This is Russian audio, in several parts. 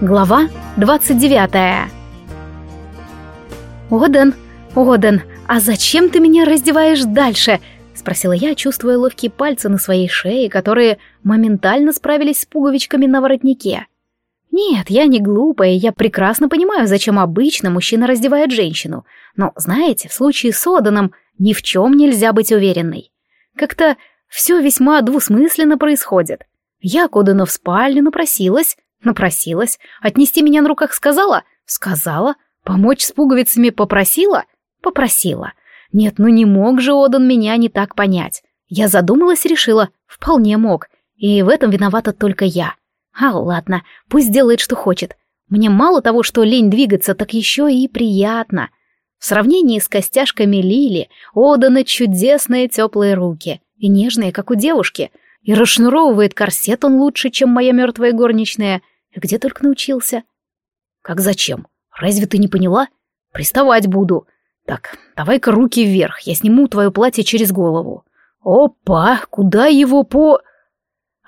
Глава 29 «Оден, Оден, а зачем ты меня раздеваешь дальше?» — спросила я, чувствуя ловкие пальцы на своей шее, которые моментально справились с пуговичками на воротнике. Нет, я не глупая, я прекрасно понимаю, зачем обычно мужчина раздевает женщину. Но, знаете, в случае с Оданом ни в чем нельзя быть уверенной. Как-то все весьма двусмысленно происходит. Я к Одану в спальню напросилась, Напросилась. Отнести меня на руках сказала? Сказала. Помочь с пуговицами попросила? Попросила. Нет, ну не мог же Одан меня не так понять. Я задумалась решила, вполне мог. И в этом виновата только я. А ладно, пусть делает, что хочет. Мне мало того, что лень двигаться, так еще и приятно. В сравнении с костяшками Лили, Одана чудесные теплые руки и нежные, как у девушки. И расшнуровывает корсет он лучше, чем моя мертвая горничная. Где только научился? Как зачем? Разве ты не поняла? Приставать буду. Так, давай-ка руки вверх, я сниму твое платье через голову. Опа, куда его по...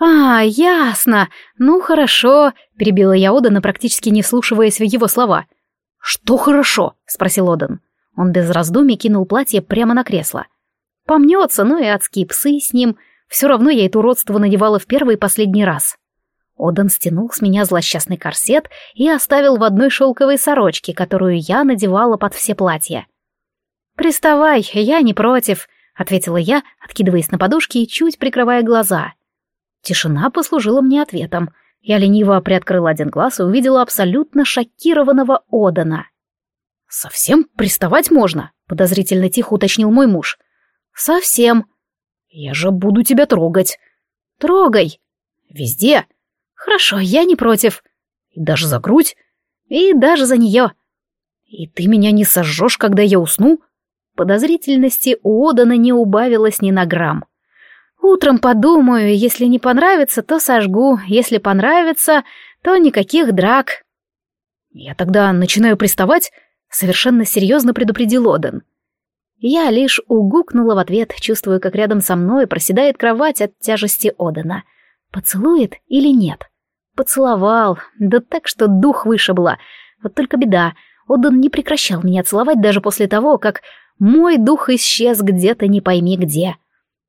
«А, ясно. Ну, хорошо», — перебила я Одана, практически не вслушиваясь в его слова. «Что хорошо?» — спросил Одан. Он без раздумий кинул платье прямо на кресло. Помнется, ну и адские псы с ним. Все равно я это уродство надевала в первый и последний раз. Одан стянул с меня злосчастный корсет и оставил в одной шелковой сорочке, которую я надевала под все платья. «Приставай, я не против», — ответила я, откидываясь на подушки и чуть прикрывая глаза. Тишина послужила мне ответом. Я лениво приоткрыла один глаз и увидела абсолютно шокированного Одана. «Совсем приставать можно?» — подозрительно тихо уточнил мой муж. «Совсем». «Я же буду тебя трогать». «Трогай». «Везде». Хорошо, я не против. И даже за грудь? И даже за нее. И ты меня не сожжешь, когда я усну? Подозрительности у Одана не убавилось ни на грамм. Утром подумаю, если не понравится, то сожгу, если понравится, то никаких драк. Я тогда начинаю приставать, совершенно серьезно предупредил Одан. Я лишь угукнула в ответ, чувствуя, как рядом со мной проседает кровать от тяжести Одана. Поцелует или нет? Поцеловал, да так, что дух вышибло. Вот только беда, Одан не прекращал меня целовать даже после того, как мой дух исчез где-то не пойми где.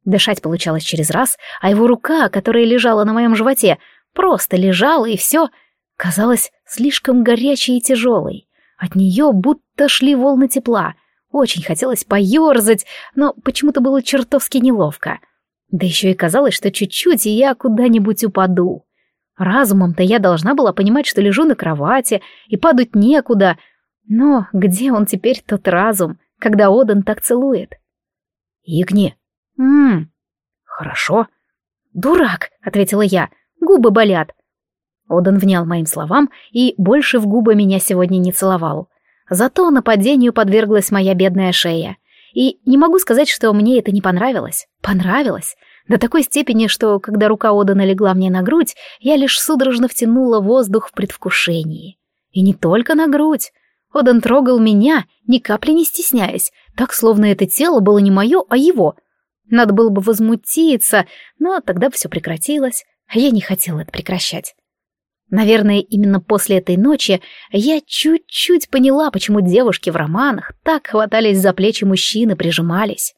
Дышать получалось через раз, а его рука, которая лежала на моем животе, просто лежала и все, казалась слишком горячей и тяжелой. От нее будто шли волны тепла. Очень хотелось поерзать, но почему-то было чертовски неловко. Да еще и казалось, что чуть-чуть, и я куда-нибудь упаду. Разумом-то я должна была понимать, что лежу на кровати и падать некуда. Но где он теперь, тот разум, когда Одан так целует? Игни. Ммм, хорошо. Дурак, ответила я, губы болят. Одан внял моим словам и больше в губы меня сегодня не целовал. Зато нападению подверглась моя бедная шея. И не могу сказать, что мне это не понравилось. Понравилось. До такой степени, что, когда рука Ода налегла мне на грудь, я лишь судорожно втянула воздух в предвкушении. И не только на грудь. Одан трогал меня, ни капли не стесняясь, так, словно это тело было не мое, а его. Надо было бы возмутиться, но тогда все прекратилось, а я не хотела это прекращать. Наверное, именно после этой ночи я чуть-чуть поняла, почему девушки в романах так хватались за плечи мужчины, прижимались.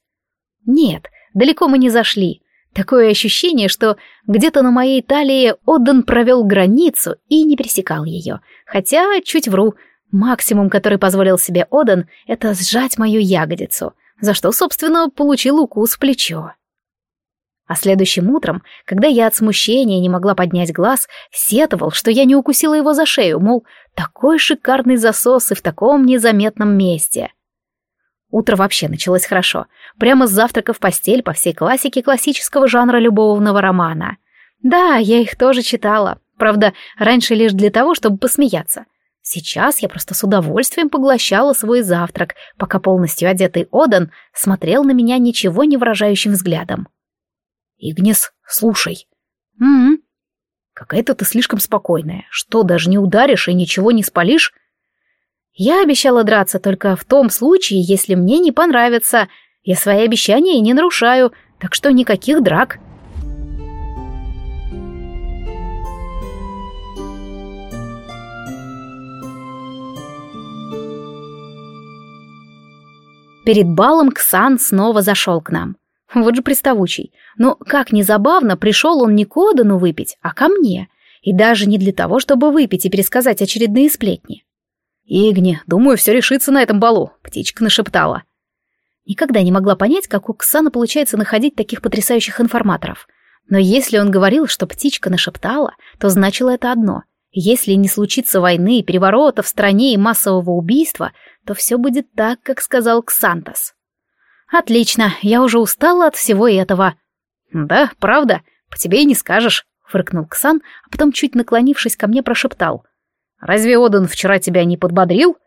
Нет, далеко мы не зашли. Такое ощущение, что где-то на моей талии Одден провел границу и не пересекал ее. Хотя, чуть вру, максимум, который позволил себе Оден, это сжать мою ягодицу, за что, собственно, получил укус в плечо. А следующим утром, когда я от смущения не могла поднять глаз, сетовал, что я не укусила его за шею, мол, такой шикарный засос и в таком незаметном месте. Утро вообще началось хорошо. Прямо с завтрака в постель по всей классике классического жанра любовного романа. Да, я их тоже читала. Правда, раньше лишь для того, чтобы посмеяться. Сейчас я просто с удовольствием поглощала свой завтрак, пока полностью одетый Одан смотрел на меня ничего не выражающим взглядом. «Игнес, слушай». «М-м». «Какая-то ты слишком спокойная. Что, даже не ударишь и ничего не спалишь?» Я обещала драться только в том случае, если мне не понравится. Я свои обещания не нарушаю, так что никаких драк. Перед балом Ксан снова зашел к нам. Вот же приставучий. Но, как незабавно пришел он не к Одану выпить, а ко мне. И даже не для того, чтобы выпить и пересказать очередные сплетни. «Игни, думаю, все решится на этом балу», — птичка нашептала. Никогда не могла понять, как у Ксана получается находить таких потрясающих информаторов. Но если он говорил, что птичка нашептала, то значило это одно. Если не случится войны, переворота в стране и массового убийства, то все будет так, как сказал Ксантос. «Отлично, я уже устала от всего этого». «Да, правда, по тебе и не скажешь», — фыркнул Ксан, а потом, чуть наклонившись ко мне, прошептал. «Разве Одан вчера тебя не подбодрил?»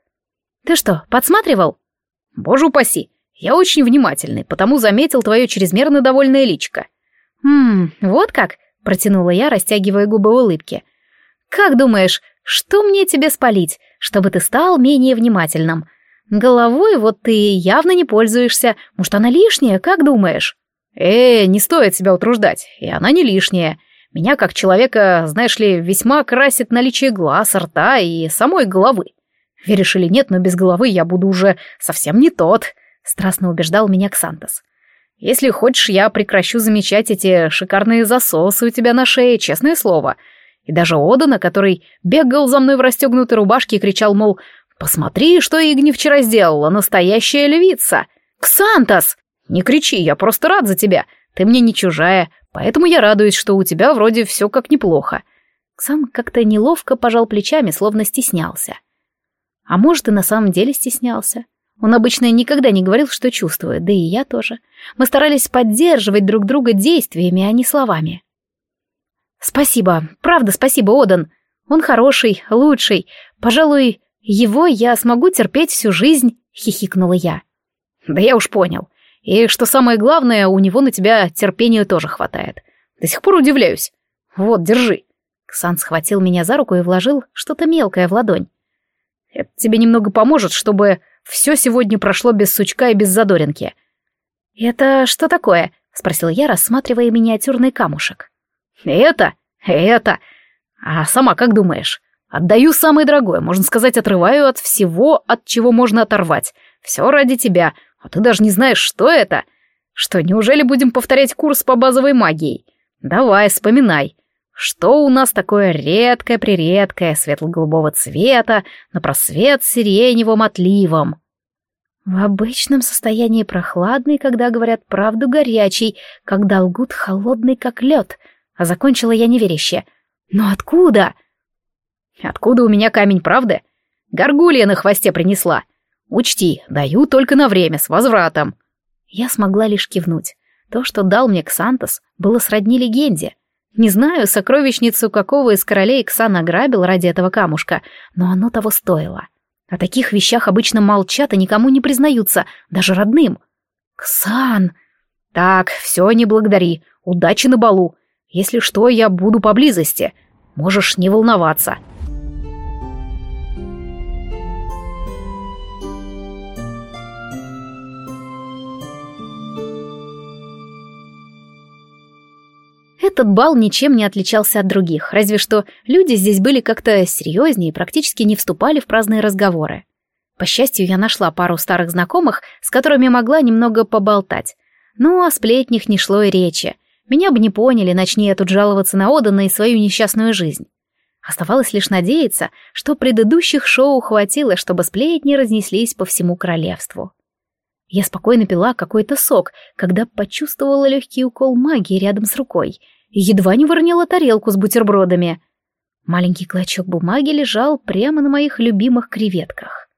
«Ты что, подсматривал?» «Боже упаси, я очень внимательный, потому заметил твое чрезмерно довольное личико». «Ммм, вот как?» — протянула я, растягивая губы в улыбке. «Как думаешь, что мне тебе спалить, чтобы ты стал менее внимательным? Головой вот ты явно не пользуешься. Может, она лишняя, как думаешь? Э, не стоит себя утруждать, и она не лишняя. Меня, как человека, знаешь ли, весьма красит наличие глаз, рта и самой головы. Веришь или нет, но без головы я буду уже совсем не тот, страстно убеждал меня Ксантос. Если хочешь, я прекращу замечать эти шикарные засосы у тебя на шее, честное слово. И даже Одана, который бегал за мной в расстегнутой рубашке и кричал, мол, «Посмотри, что Игни вчера сделала, настоящая львица!» «Ксантос!» «Не кричи, я просто рад за тебя. Ты мне не чужая, поэтому я радуюсь, что у тебя вроде все как неплохо». Ксан как-то неловко пожал плечами, словно стеснялся. А может, и на самом деле стеснялся. Он обычно никогда не говорил, что чувствует, да и я тоже. Мы старались поддерживать друг друга действиями, а не словами. «Спасибо, правда спасибо, Одан. Он хороший, лучший. Пожалуй, его я смогу терпеть всю жизнь», — хихикнула я. «Да я уж понял. И что самое главное, у него на тебя терпения тоже хватает. До сих пор удивляюсь. Вот, держи». Ксан схватил меня за руку и вложил что-то мелкое в ладонь. «Это тебе немного поможет, чтобы все сегодня прошло без сучка и без задоринки». «Это что такое?» — спросил я, рассматривая миниатюрный камушек. «Это? Это? А сама как думаешь?» Отдаю самое дорогое, можно сказать, отрываю от всего, от чего можно оторвать. Все ради тебя, а ты даже не знаешь, что это. Что, неужели будем повторять курс по базовой магии? Давай, вспоминай. Что у нас такое редкое-прередкое, светло-голубого цвета, на просвет сиреневым отливом? В обычном состоянии прохладный, когда говорят правду горячий, когда лгут холодный, как лед. А закончила я неверяще. Но откуда? — Откуда у меня камень правды? Горгулья на хвосте принесла. Учти, даю только на время, с возвратом. Я смогла лишь кивнуть. То, что дал мне Ксантос, было сродни легенде. Не знаю, сокровищницу какого из королей Ксан ограбил ради этого камушка, но оно того стоило. О таких вещах обычно молчат и никому не признаются, даже родным. «Ксан!» «Так, все, не благодари. Удачи на балу. Если что, я буду поблизости. Можешь не волноваться». Этот бал ничем не отличался от других, разве что люди здесь были как-то серьезнее и практически не вступали в праздные разговоры. По счастью, я нашла пару старых знакомых, с которыми могла немного поболтать. Но о сплетнях не шло и речи. Меня бы не поняли, начни я тут жаловаться на Одана и свою несчастную жизнь. Оставалось лишь надеяться, что предыдущих шоу хватило, чтобы сплетни разнеслись по всему королевству. Я спокойно пила какой-то сок, когда почувствовала легкий укол магии рядом с рукой и едва не выронила тарелку с бутербродами. Маленький клочок бумаги лежал прямо на моих любимых креветках.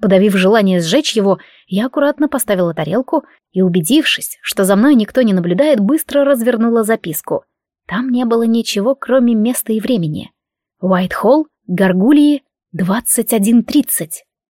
Подавив желание сжечь его, я аккуратно поставила тарелку и, убедившись, что за мной никто не наблюдает, быстро развернула записку. Там не было ничего, кроме места и времени. Уайт-Холл, Гаргульи, 21.30.